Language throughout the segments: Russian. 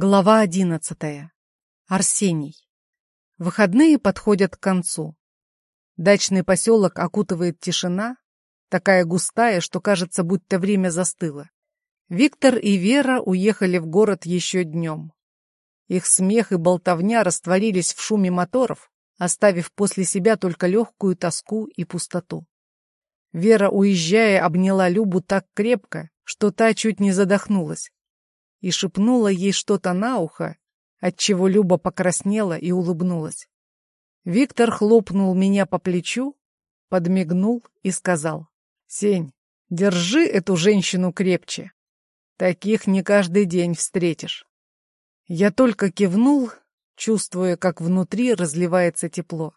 Глава одиннадцатая. Арсений. Выходные подходят к концу. Дачный поселок окутывает тишина, такая густая, что кажется, будто время застыло. Виктор и Вера уехали в город еще днем. Их смех и болтовня растворились в шуме моторов, оставив после себя только легкую тоску и пустоту. Вера, уезжая, обняла Любу так крепко, что та чуть не задохнулась и шепнула ей что-то на ухо, отчего Люба покраснела и улыбнулась. Виктор хлопнул меня по плечу, подмигнул и сказал, «Сень, держи эту женщину крепче. Таких не каждый день встретишь». Я только кивнул, чувствуя, как внутри разливается тепло.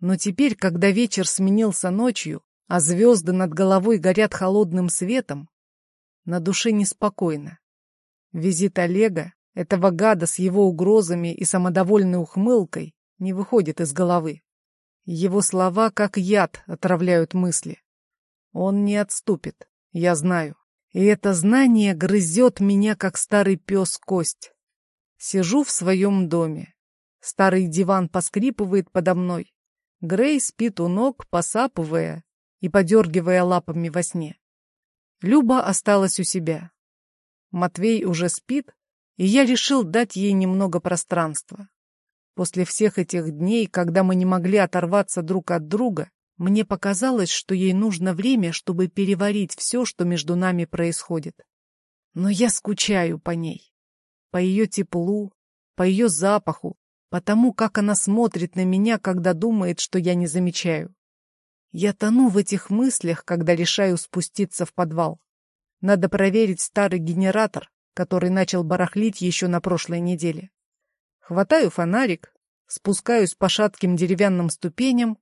Но теперь, когда вечер сменился ночью, а звезды над головой горят холодным светом, на душе неспокойно. Визит Олега, этого гада с его угрозами и самодовольной ухмылкой, не выходит из головы. Его слова, как яд, отравляют мысли. Он не отступит, я знаю. И это знание грызет меня, как старый пес кость. Сижу в своем доме. Старый диван поскрипывает подо мной. Грей спит у ног, посапывая и подергивая лапами во сне. Люба осталась у себя. Матвей уже спит, и я решил дать ей немного пространства. После всех этих дней, когда мы не могли оторваться друг от друга, мне показалось, что ей нужно время, чтобы переварить все, что между нами происходит. Но я скучаю по ней, по ее теплу, по ее запаху, по тому, как она смотрит на меня, когда думает, что я не замечаю. Я тону в этих мыслях, когда решаю спуститься в подвал. Надо проверить старый генератор, который начал барахлить еще на прошлой неделе. Хватаю фонарик, спускаюсь по шатким деревянным ступеням,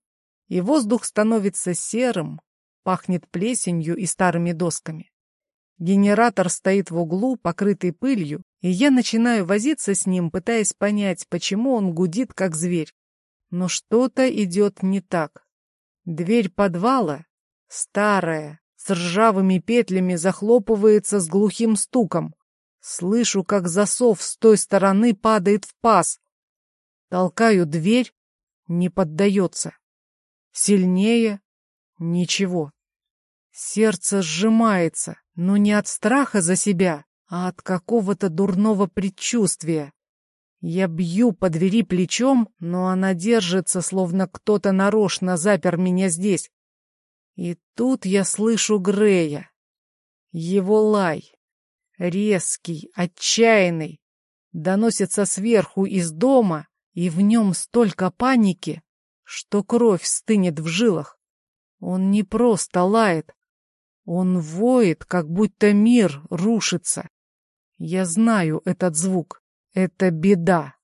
и воздух становится серым, пахнет плесенью и старыми досками. Генератор стоит в углу, покрытый пылью, и я начинаю возиться с ним, пытаясь понять, почему он гудит, как зверь. Но что-то идет не так. Дверь подвала, старая, с ржавыми петлями захлопывается с глухим стуком. Слышу, как засов с той стороны падает в паз. Толкаю дверь, не поддается. Сильнее — ничего. Сердце сжимается, но не от страха за себя, а от какого-то дурного предчувствия. Я бью по двери плечом, но она держится, словно кто-то нарочно запер меня здесь. И тут я слышу Грея. Его лай. Резкий, отчаянный. Доносится сверху из дома, и в нем столько паники, что кровь стынет в жилах. Он не просто лает. Он воет, как будто мир рушится. Я знаю этот звук. Это беда.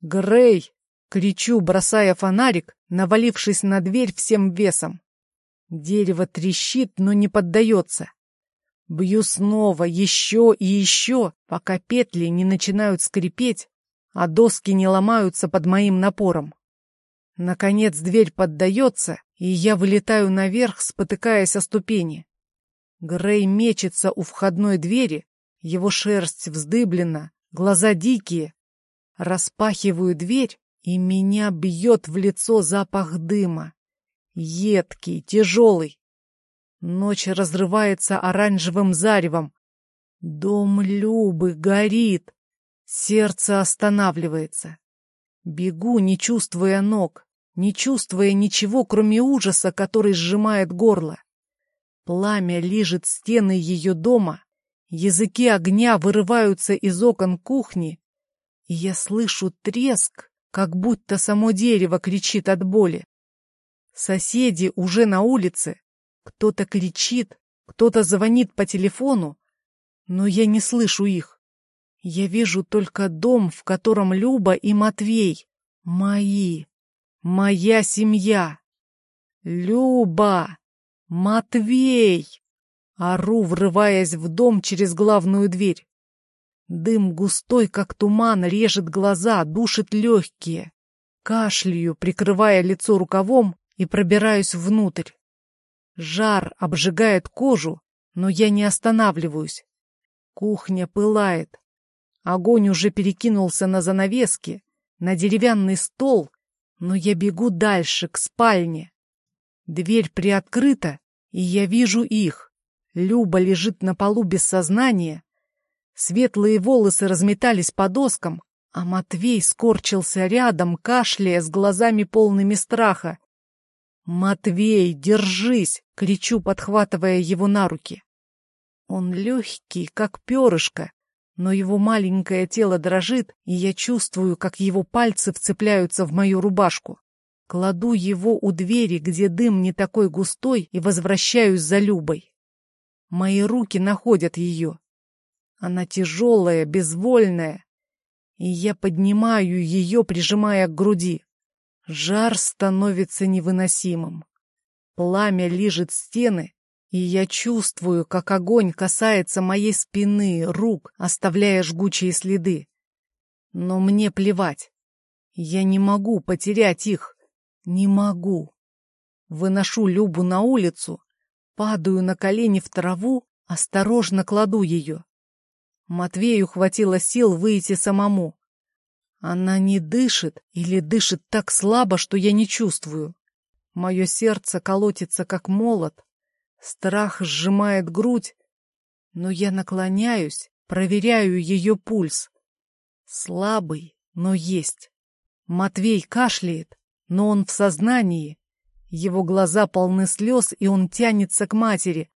Грей! Кричу, бросая фонарик, навалившись на дверь всем весом. Дерево трещит, но не поддается. Бью снова, еще и еще, пока петли не начинают скрипеть, а доски не ломаются под моим напором. Наконец дверь поддается, и я вылетаю наверх, спотыкаясь о ступени. Грей мечется у входной двери, его шерсть вздыблена, глаза дикие. Распахиваю дверь, и меня бьет в лицо запах дыма. Едкий, тяжелый. Ночь разрывается оранжевым заревом. Дом Любы горит. Сердце останавливается. Бегу, не чувствуя ног, не чувствуя ничего, кроме ужаса, который сжимает горло. Пламя лижет стены ее дома, языки огня вырываются из окон кухни, и я слышу треск, как будто само дерево кричит от боли. Соседи уже на улице. Кто-то кричит, кто-то звонит по телефону, но я не слышу их. Я вижу только дом, в котором Люба и Матвей. Мои. Моя семья. Люба! Матвей! Ору, врываясь в дом через главную дверь. Дым густой, как туман, режет глаза, душит легкие. Кашляю, прикрывая лицо рукавом, и пробираюсь внутрь. Жар обжигает кожу, но я не останавливаюсь. Кухня пылает. Огонь уже перекинулся на занавески, на деревянный стол, но я бегу дальше, к спальне. Дверь приоткрыта, и я вижу их. Люба лежит на полу без сознания. Светлые волосы разметались по доскам, а Матвей скорчился рядом, кашляя с глазами полными страха. «Матвей, держись!» — кричу, подхватывая его на руки. Он легкий, как перышко, но его маленькое тело дрожит, и я чувствую, как его пальцы вцепляются в мою рубашку. Кладу его у двери, где дым не такой густой, и возвращаюсь за Любой. Мои руки находят ее. Она тяжелая, безвольная, и я поднимаю ее, прижимая к груди. Жар становится невыносимым. Пламя лижет стены, и я чувствую, как огонь касается моей спины, рук, оставляя жгучие следы. Но мне плевать. Я не могу потерять их. Не могу. Выношу Любу на улицу, падаю на колени в траву, осторожно кладу ее. Матвею хватило сил выйти самому. Она не дышит или дышит так слабо, что я не чувствую. Мое сердце колотится, как молот. Страх сжимает грудь, но я наклоняюсь, проверяю ее пульс. Слабый, но есть. Матвей кашляет но он в сознании. Его глаза полны слез, и он тянется к матери.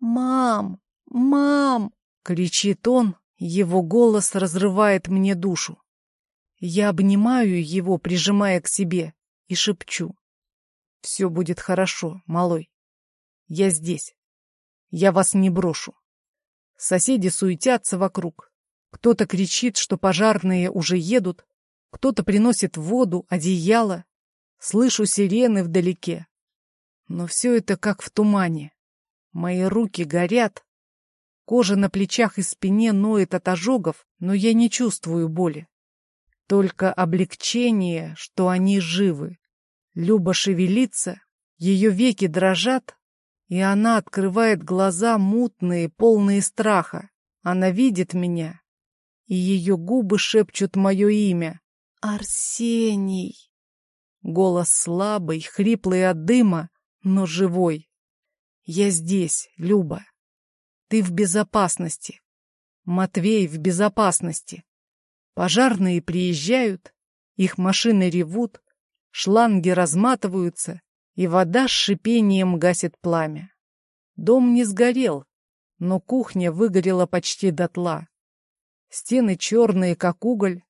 «Мам! Мам!» — кричит он, его голос разрывает мне душу. Я обнимаю его, прижимая к себе, и шепчу. «Все будет хорошо, малой. Я здесь. Я вас не брошу». Соседи суетятся вокруг. Кто-то кричит, что пожарные уже едут, кто-то приносит воду, одеяло, Слышу сирены вдалеке. Но все это как в тумане. Мои руки горят. Кожа на плечах и спине ноет от ожогов, но я не чувствую боли. Только облегчение, что они живы. Люба шевелится, ее веки дрожат, и она открывает глаза мутные, полные страха. Она видит меня, и ее губы шепчут мое имя. «Арсений!» Голос слабый, хриплый от дыма, но живой. Я здесь, Люба. Ты в безопасности. Матвей в безопасности. Пожарные приезжают, их машины ревут, шланги разматываются, и вода с шипением гасит пламя. Дом не сгорел, но кухня выгорела почти дотла. Стены черные, как уголь,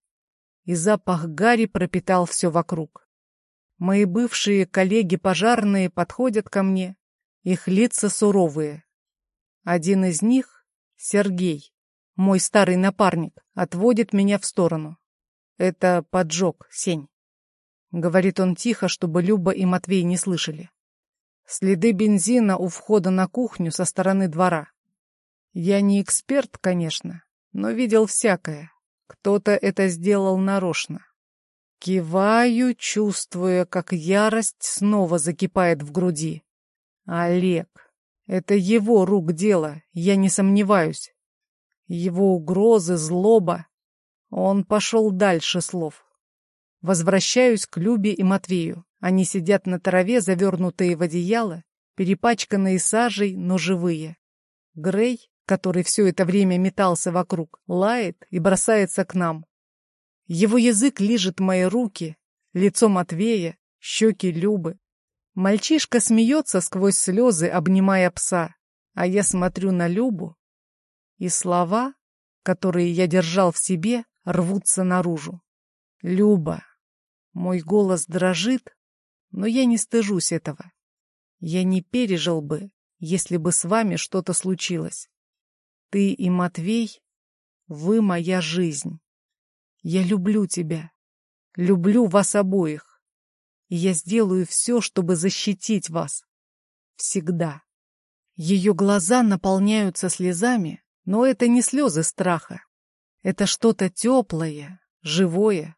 и запах гари пропитал все вокруг. Мои бывшие коллеги-пожарные подходят ко мне. Их лица суровые. Один из них, Сергей, мой старый напарник, отводит меня в сторону. Это поджог, Сень. Говорит он тихо, чтобы Люба и Матвей не слышали. Следы бензина у входа на кухню со стороны двора. Я не эксперт, конечно, но видел всякое. Кто-то это сделал нарочно. Киваю, чувствуя, как ярость снова закипает в груди. Олег. Это его рук дело, я не сомневаюсь. Его угрозы, злоба. Он пошел дальше слов. Возвращаюсь к Любе и Матвею. Они сидят на траве, завернутые в одеяло, перепачканные сажей, но живые. Грей, который все это время метался вокруг, лает и бросается к нам. Его язык лижет мои руки, лицо Матвея, щеки Любы. Мальчишка смеется сквозь слезы, обнимая пса, а я смотрю на Любу, и слова, которые я держал в себе, рвутся наружу. Люба. Мой голос дрожит, но я не стыжусь этого. Я не пережил бы, если бы с вами что-то случилось. Ты и Матвей, вы моя жизнь. Я люблю тебя. Люблю вас обоих. И я сделаю все, чтобы защитить вас. Всегда. Ее глаза наполняются слезами, но это не слезы страха. Это что-то теплое, живое.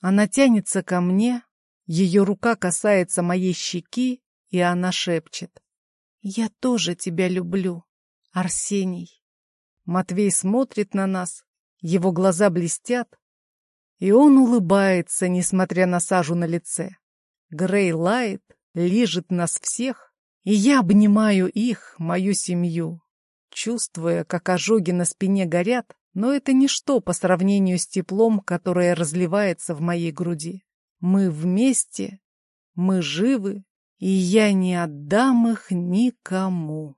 Она тянется ко мне, ее рука касается моей щеки, и она шепчет. «Я тоже тебя люблю, Арсений». Матвей смотрит на нас, Его глаза блестят, и он улыбается, несмотря на сажу на лице. Грей лает, лижет нас всех, и я обнимаю их, мою семью, чувствуя, как ожоги на спине горят, но это ничто по сравнению с теплом, которое разливается в моей груди. Мы вместе, мы живы, и я не отдам их никому.